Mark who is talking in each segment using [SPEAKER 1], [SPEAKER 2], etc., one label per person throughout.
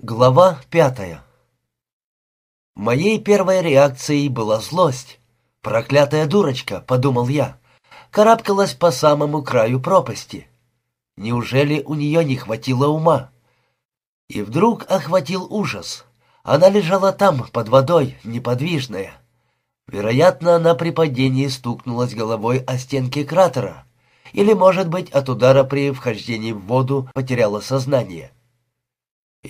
[SPEAKER 1] Глава пятая Моей первой реакцией была злость. «Проклятая дурочка», — подумал я, карабкалась по самому краю пропасти. Неужели у нее не хватило ума? И вдруг охватил ужас. Она лежала там, под водой, неподвижная. Вероятно, она при падении стукнулась головой о стенки кратера. Или, может быть, от удара при вхождении в воду потеряла сознание.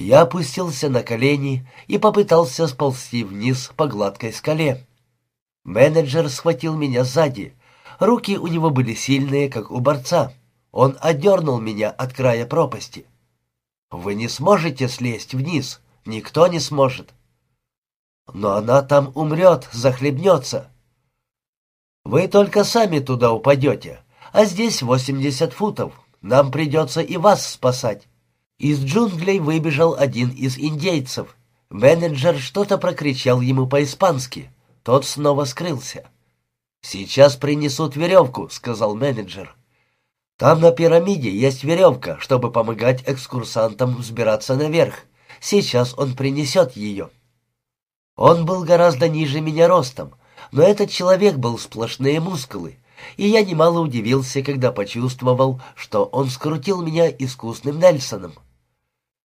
[SPEAKER 1] Я опустился на колени и попытался сползти вниз по гладкой скале. Менеджер схватил меня сзади. Руки у него были сильные, как у борца. Он отдернул меня от края пропасти. «Вы не сможете слезть вниз. Никто не сможет». «Но она там умрет, захлебнется». «Вы только сами туда упадете, а здесь восемьдесят футов. Нам придется и вас спасать». Из джунглей выбежал один из индейцев. Менеджер что-то прокричал ему по-испански. Тот снова скрылся. «Сейчас принесут веревку», — сказал менеджер. «Там на пирамиде есть веревка, чтобы помогать экскурсантам взбираться наверх. Сейчас он принесет ее». Он был гораздо ниже меня ростом, но этот человек был сплошные мускулы, и я немало удивился, когда почувствовал, что он скрутил меня искусным Нельсоном.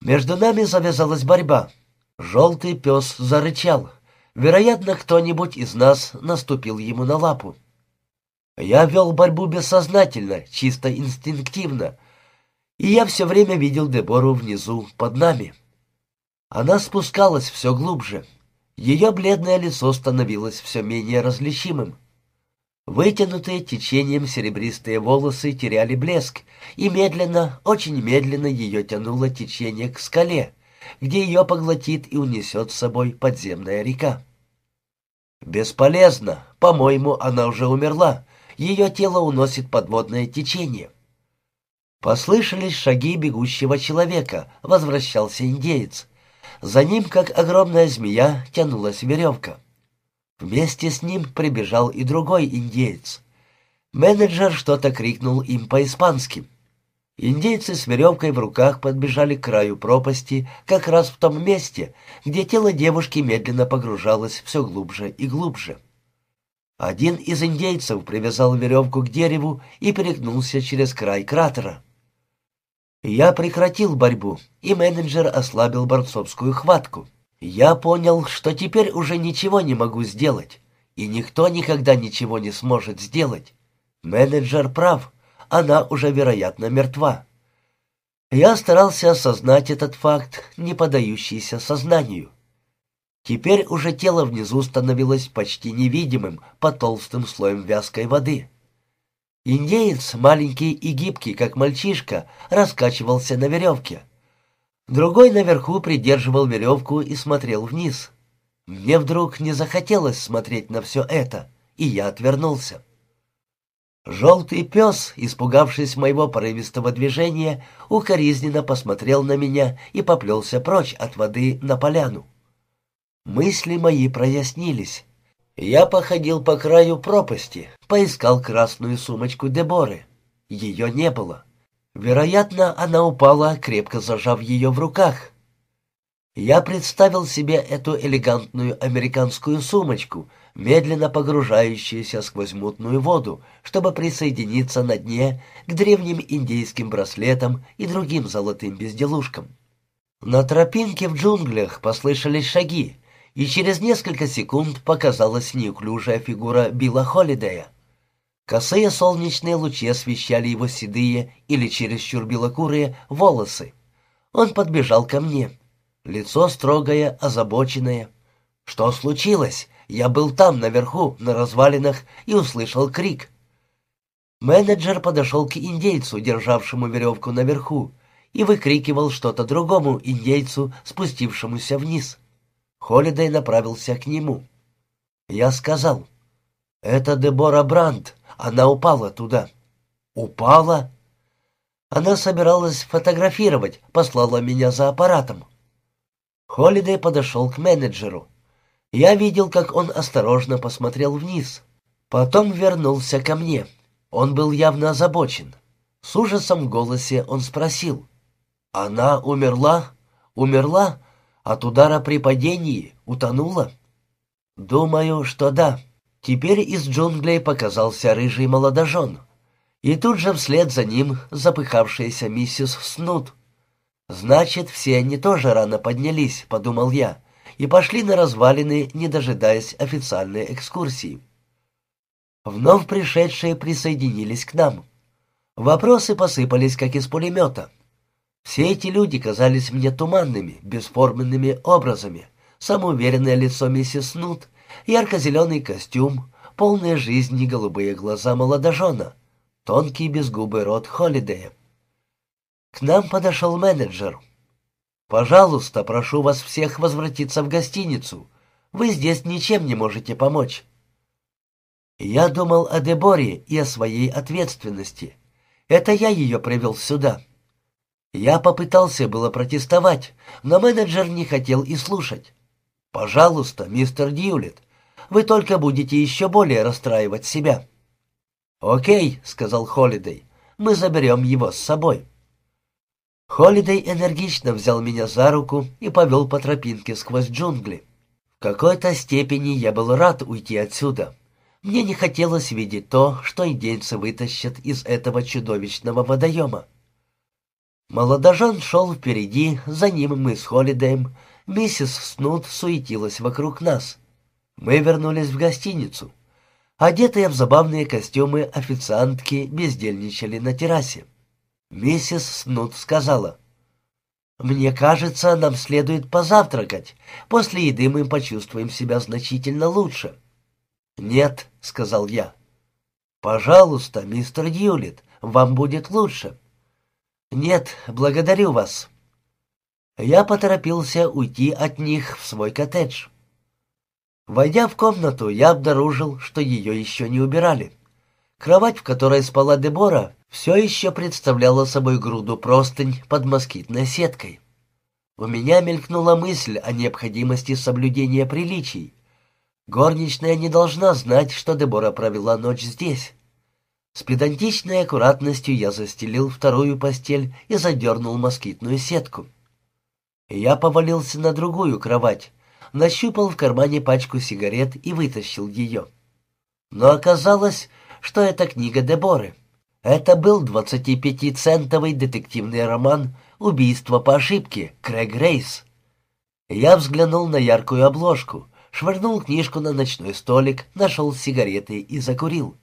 [SPEAKER 1] Между нами завязалась борьба. Желтый пес зарычал. Вероятно, кто-нибудь из нас наступил ему на лапу. Я вел борьбу бессознательно, чисто инстинктивно, и я все время видел Дебору внизу, под нами. Она спускалась все глубже. Ее бледное лицо становилось все менее различимым. Вытянутые течением серебристые волосы теряли блеск, и медленно, очень медленно ее тянуло течение к скале, где ее поглотит и унесет с собой подземная река. «Бесполезно. По-моему, она уже умерла. Ее тело уносит подводное течение». Послышались шаги бегущего человека, возвращался индеец. За ним, как огромная змея, тянулась веревка. Вместе с ним прибежал и другой индеец. Менеджер что-то крикнул им по-испански. Индейцы с веревкой в руках подбежали к краю пропасти, как раз в том месте, где тело девушки медленно погружалось все глубже и глубже. Один из индейцев привязал веревку к дереву и перегнулся через край кратера. Я прекратил борьбу, и менеджер ослабил борцовскую хватку. Я понял, что теперь уже ничего не могу сделать, и никто никогда ничего не сможет сделать. Менеджер прав, она уже, вероятно, мертва. Я старался осознать этот факт, не поддающийся сознанию. Теперь уже тело внизу становилось почти невидимым под толстым слоем вязкой воды. Индеец, маленький и гибкий, как мальчишка, раскачивался на веревке. Другой наверху придерживал веревку и смотрел вниз. Мне вдруг не захотелось смотреть на все это, и я отвернулся. Желтый пес, испугавшись моего порывистого движения, укоризненно посмотрел на меня и поплелся прочь от воды на поляну. Мысли мои прояснились. Я походил по краю пропасти, поискал красную сумочку Деборы. Ее не было. Вероятно, она упала, крепко зажав ее в руках. Я представил себе эту элегантную американскую сумочку, медленно погружающуюся сквозь мутную воду, чтобы присоединиться на дне к древним индейским браслетам и другим золотым безделушкам. На тропинке в джунглях послышались шаги, и через несколько секунд показалась неуклюжая фигура Билла Холидея. Косые солнечные лучи освещали его седые или чересчур белокурые волосы. Он подбежал ко мне. Лицо строгое, озабоченное. «Что случилось? Я был там, наверху, на развалинах, и услышал крик». Менеджер подошел к индейцу, державшему веревку наверху, и выкрикивал что-то другому индейцу, спустившемуся вниз. Холидей направился к нему. Я сказал, «Это Дебора Брандт, она упала туда. Упала? Она собиралась фотографировать, послала меня за аппаратом. Холидей подошел к менеджеру. Я видел, как он осторожно посмотрел вниз. Потом вернулся ко мне. Он был явно озабочен. С ужасом в голосе он спросил. «Она умерла? Умерла? От удара при падении утонула? Думаю, что да. Теперь из джунглей показался рыжий молодожен. И тут же вслед за ним запыхавшаяся миссис Снут. «Значит, все они тоже рано поднялись», — подумал я, и пошли на развалины, не дожидаясь официальной экскурсии. Вновь пришедшие присоединились к нам. Вопросы посыпались, как из пулемета. Все эти люди казались мне туманными, бесформенными образами. Самоуверенное лицо миссис Снут, ярко-зеленый костюм, полные жизни голубые глаза молодожена, тонкий безгубый рот Холидея. К нам подошел менеджер. «Пожалуйста, прошу вас всех возвратиться в гостиницу. Вы здесь ничем не можете помочь». Я думал о Деборе и о своей ответственности. Это я ее привел сюда. Я попытался было протестовать, но менеджер не хотел и слушать. «Пожалуйста, мистер Дьюлит, вы только будете еще более расстраивать себя». «Окей», — сказал Холидей, — «мы заберем его с собой». Холидей энергично взял меня за руку и повел по тропинке сквозь джунгли. В какой-то степени я был рад уйти отсюда. Мне не хотелось видеть то, что индейцы вытащат из этого чудовищного водоема. Молодожен шел впереди, за ним мы с Холидеем. Миссис Снут суетилась вокруг нас. Мы вернулись в гостиницу. Одетые в забавные костюмы официантки бездельничали на террасе. Миссис Снут сказала, «Мне кажется, нам следует позавтракать. После еды мы почувствуем себя значительно лучше». «Нет», — сказал я. «Пожалуйста, мистер Юлит, вам будет лучше». «Нет, благодарю вас». Я поторопился уйти от них в свой коттедж. Войдя в комнату, я обнаружил, что ее еще не убирали. Кровать, в которой спала Дебора, все еще представляла собой груду простынь под москитной сеткой. У меня мелькнула мысль о необходимости соблюдения приличий. Горничная не должна знать, что Дебора провела ночь здесь. С педантичной аккуратностью я застелил вторую постель и задернул москитную сетку. Я повалился на другую кровать, нащупал в кармане пачку сигарет и вытащил ее. Но оказалось, что это книга Деборы. Это был 25-центовый детективный роман «Убийство по ошибке» Крэг Рейс. Я взглянул на яркую обложку, швырнул книжку на ночной столик, нашел сигареты и закурил.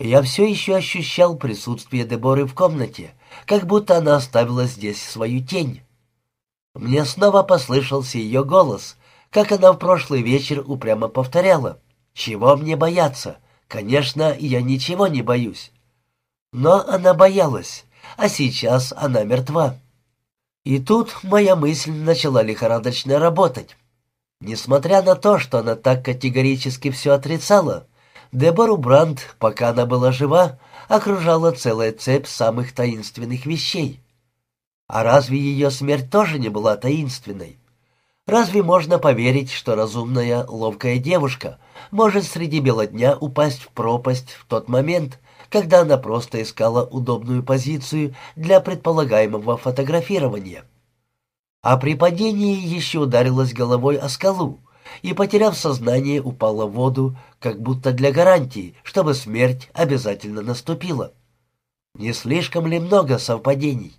[SPEAKER 1] Я все еще ощущал присутствие Деборы в комнате, как будто она оставила здесь свою тень. Мне снова послышался ее голос, как она в прошлый вечер упрямо повторяла. «Чего мне бояться? Конечно, я ничего не боюсь». Но она боялась, а сейчас она мертва. И тут моя мысль начала лихорадочно работать. Несмотря на то, что она так категорически все отрицала, Дебору Брандт, пока она была жива, окружала целая цепь самых таинственных вещей. А разве ее смерть тоже не была таинственной? Разве можно поверить, что разумная, ловкая девушка может среди бела дня упасть в пропасть в тот момент, когда она просто искала удобную позицию для предполагаемого фотографирования? А при падении еще ударилась головой о скалу, и, потеряв сознание, упала в воду, как будто для гарантии, чтобы смерть обязательно наступила. Не слишком ли много совпадений?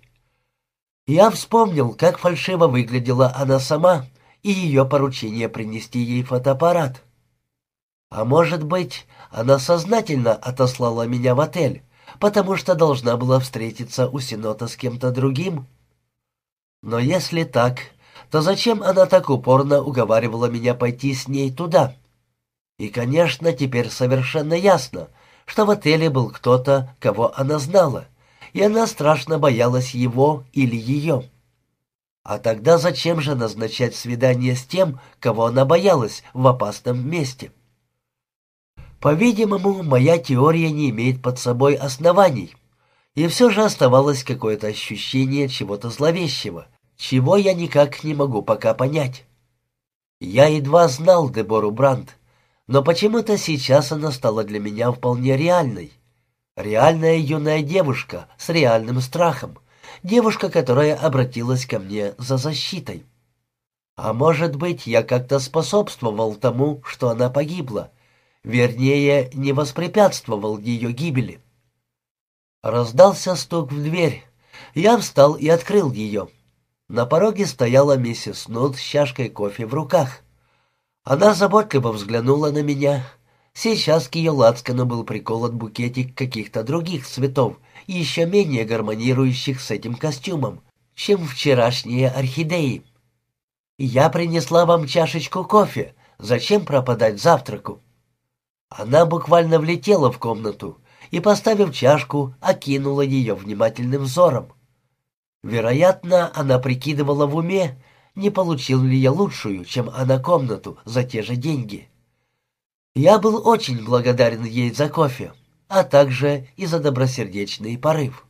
[SPEAKER 1] Я вспомнил, как фальшиво выглядела она сама и ее поручение принести ей фотоаппарат. А может быть, она сознательно отослала меня в отель, потому что должна была встретиться у Синота с кем-то другим? Но если так, то зачем она так упорно уговаривала меня пойти с ней туда? И, конечно, теперь совершенно ясно, что в отеле был кто-то, кого она знала, и она страшно боялась его или ее. А тогда зачем же назначать свидание с тем, кого она боялась в опасном месте? По-видимому, моя теория не имеет под собой оснований, и все же оставалось какое-то ощущение чего-то зловещего, чего я никак не могу пока понять. Я едва знал Дебору Брандт, но почему-то сейчас она стала для меня вполне реальной. Реальная юная девушка с реальным страхом, девушка, которая обратилась ко мне за защитой. А может быть, я как-то способствовал тому, что она погибла. Вернее, не воспрепятствовал ее гибели. Раздался стук в дверь. Я встал и открыл ее. На пороге стояла миссис Нут с чашкой кофе в руках. Она заботливо взглянула на меня. Сейчас к ее лацкану был приколот букетик каких-то других цветов, еще менее гармонирующих с этим костюмом, чем вчерашние орхидеи. «Я принесла вам чашечку кофе. Зачем пропадать завтраку?» Она буквально влетела в комнату и, поставив чашку, окинула ее внимательным взором. Вероятно, она прикидывала в уме, не получил ли я лучшую, чем она комнату за те же деньги. Я был очень благодарен ей за кофе, а также и за добросердечный порыв.